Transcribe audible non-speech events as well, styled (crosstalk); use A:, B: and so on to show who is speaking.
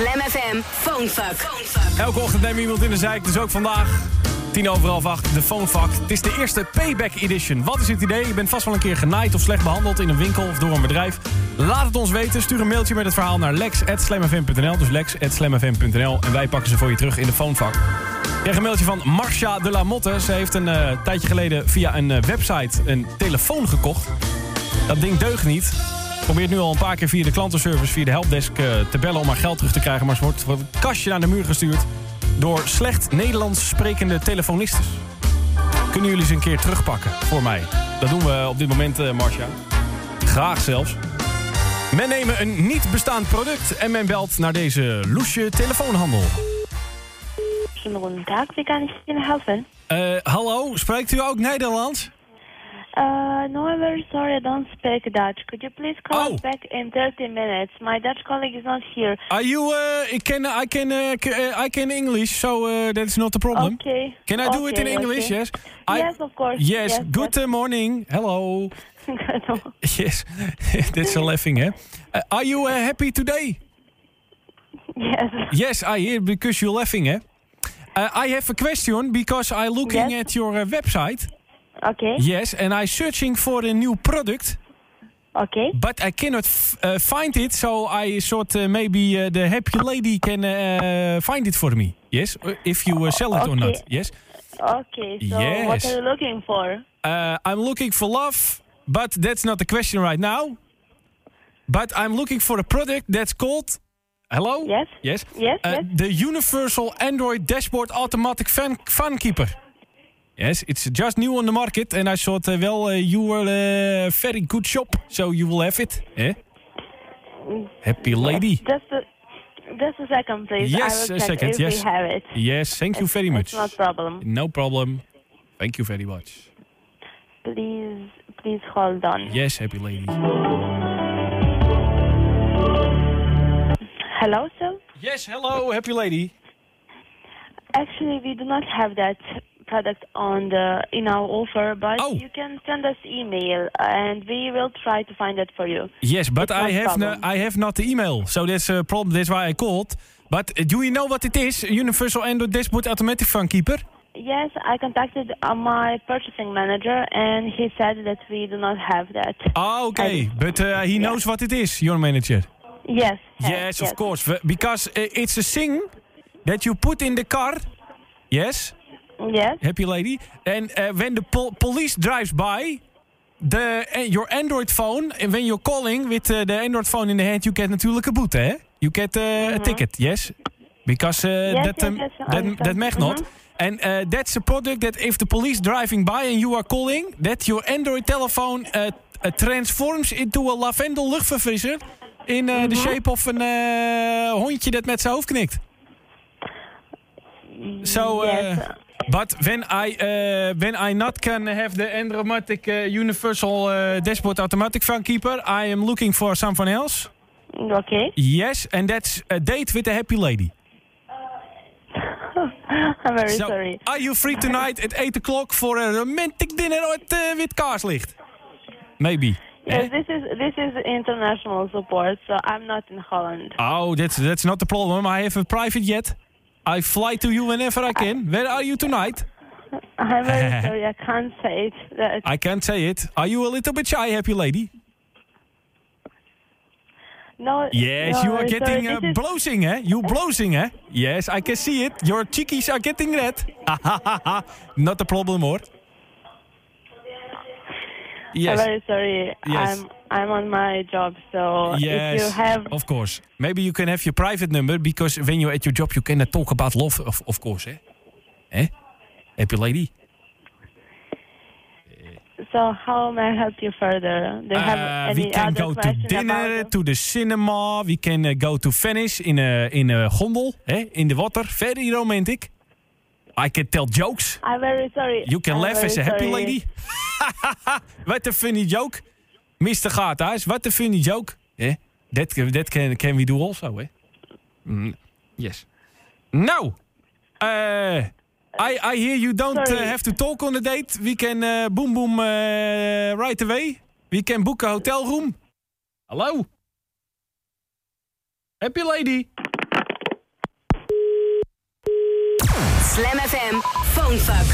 A: Slam FM Phonefuck.
B: Elke ochtend nemen iemand in de zijk, dus ook vandaag. Tien over half acht, de Phonefuck. Het is de eerste Payback Edition. Wat is het idee? Je bent vast wel een keer genaaid of slecht behandeld in een winkel of door een bedrijf. Laat het ons weten. Stuur een mailtje met het verhaal naar lex.slamfm.nl. Dus lex.slamfm.nl. En wij pakken ze voor je terug in de Phonefuck. Ik kreeg een mailtje van Marcia de la Motte. Ze heeft een eh, tijdje geleden via een eh, website een telefoon gekocht. Dat ding deugt niet. Probeert nu al een paar keer via de klantenservice, via de helpdesk eh, te bellen om haar geld terug te krijgen. Maar ze wordt, een kastje naar de muur gestuurd door slecht Nederlands sprekende telefonistes. Kunnen jullie ze een keer terugpakken voor mij? Dat doen we op dit moment, eh Marcia. Graag zelfs. Men neemt een niet bestaand product en men belt naar deze loesje telefoonhandel.
C: Tag, wie kann ich Ihnen helfen?
B: Eh, hallo, spreekt u ook Nederlands?
C: Uh, no, I'm very sorry, I don't speak Dutch. Could you please call
B: Oh.
C: us back in 30 minutes? My Dutch colleague is not here.
B: Are you, uh, I can, I can, uh, uh, I can English, so uh, that's not a problem.
C: Okay.
B: Can I do it in English?
C: okay.
B: Yes. I,
C: Yes, of course.
B: Yes.
C: Yes,
B: Good uh, morning. Hello. (laughs) (laughs)
C: yes. (laughs)
B: That's a laughing? Uh, are you uh, happy today?
C: yes.
B: Yes, I hear because you're laughing? Uh, I have a question because I'm looking
C: Yes.
B: at your uh, website.
C: Okay.
B: Yes, and I searching for a new product,
C: Okay.
B: but I cannot f- uh, find it. So I thought uh, maybe uh, the happy lady can uh, find it for me. Yes, if you uh, sell it or not. Yes.
C: Okay, so what are you looking for?
B: Uh, I'm looking for love, but that's not the question right now. But I'm looking for a product that's called. Hello?
C: Yes?
B: Yes?
C: Yes,
B: Uh,
C: yes.
B: The Universal Android Dashboard Automatic Fan, fan Keeper. Yes, it's just new on the market, and I thought, uh, well, uh, you were a very good shop, so you will have it. Eh? Happy lady.
C: Just a, just a second, please.
B: Yes,
C: I
B: a second, yes.
C: we have it.
B: Yes, thank you very much.
C: It's not problem.
B: No problem. Thank you very much.
C: Please, please hold on.
B: Yes, happy lady.
C: Hello, sir?
B: Yes, hello, happy lady.
C: Actually, we do not have that product on the in our offer, but
B: Oh.
C: you can send us email and we will try to find it for you.
B: Yes, but
C: It's
B: I have no. I have not the email, so that's a problem. That's why I called. But uh, do you know what it is? Universal Android Dashboard Automatic Phone Keeper.
C: Yes, I contacted uh, my purchasing manager and he said that we do not have that.
B: Ah, okay, but uh, he knows what it is. Your manager.
C: Yes.
B: Yes, of course, because uh, it's a thing that you put in the car. Yes,
C: Yes.
B: happy lady. And uh, when the pol- police drives by, the uh, your Android phone, and when you're calling with uh, the Android phone in the hand, you get natuurlijk een boete, hè? You get uh, a ticket, yes? Because uh,
C: Yes,
B: that, um,
C: yes,
B: that, that mag not.
C: Mhm.
B: And uh, that's a product that if the police driving by and you are calling, that your Android telephone uh, uh, transforms into a lavendel luchtverfrisser in uh, the shape of een uh, hondje dat met zijn hoofd knikt. So, uh,
C: Yes.
B: But when I uh, when I not can have the Andromatic uh, Universal uh, Dashboard Automatic Phone Keeper, I am looking for someone else.
C: Okay.
B: Yes, and that's a date with a happy lady. (laughs)
C: I'm very
B: So,
C: sorry.
B: are you free tonight at 8 o'clock for a romantic dinner at uh, with kaarslicht? Maybe.
C: Yes,
B: Eh?
C: this is this is international support, so I'm not in Holland.
B: Oh, that's that's not the problem. I have a private jet. I fly to you whenever I can. Where are you tonight?
C: I'm very (laughs) sorry, I can't say it. That,
B: I can't say it. Are you a little bit shy, happy lady?
C: no.
B: Yes,
C: no,
B: you are getting uh,
C: is-
B: blousing, eh? You blousing, eh? Yes, I can see it. Your cheekies are getting red. (laughs) Not a problem, hoor.
C: I'm very sorry.
B: Yes.
C: I'm I'm on my job, so if you have
B: of course. Maybe you can have your private number because when you're at your job, you cannot talk about love, of, of course, eh? Eh? Happy lady.
C: so how may I help you further? Do you have
B: Uh,
C: any
B: we can
C: other
B: go to dinner, to the cinema. We can uh, go to Venice in a, in a gondel, eh? in the water. Very romantic. I can tell jokes.
C: I'm very sorry.
B: You can
C: I'm
B: laugh as a happy
C: sorry.
B: lady. (laughs) What a funny joke. Mr. Gaathuis, what a funny joke. Eh? That, that can, we do also, hè? Eh? Yes. Nou, uh, I, I hear you don't
C: eh,
B: have to talk on the date. We can uh, boom boom right away. We can book a hotel room. Hallo? Happy lady.
A: Slam FM, phonefuck.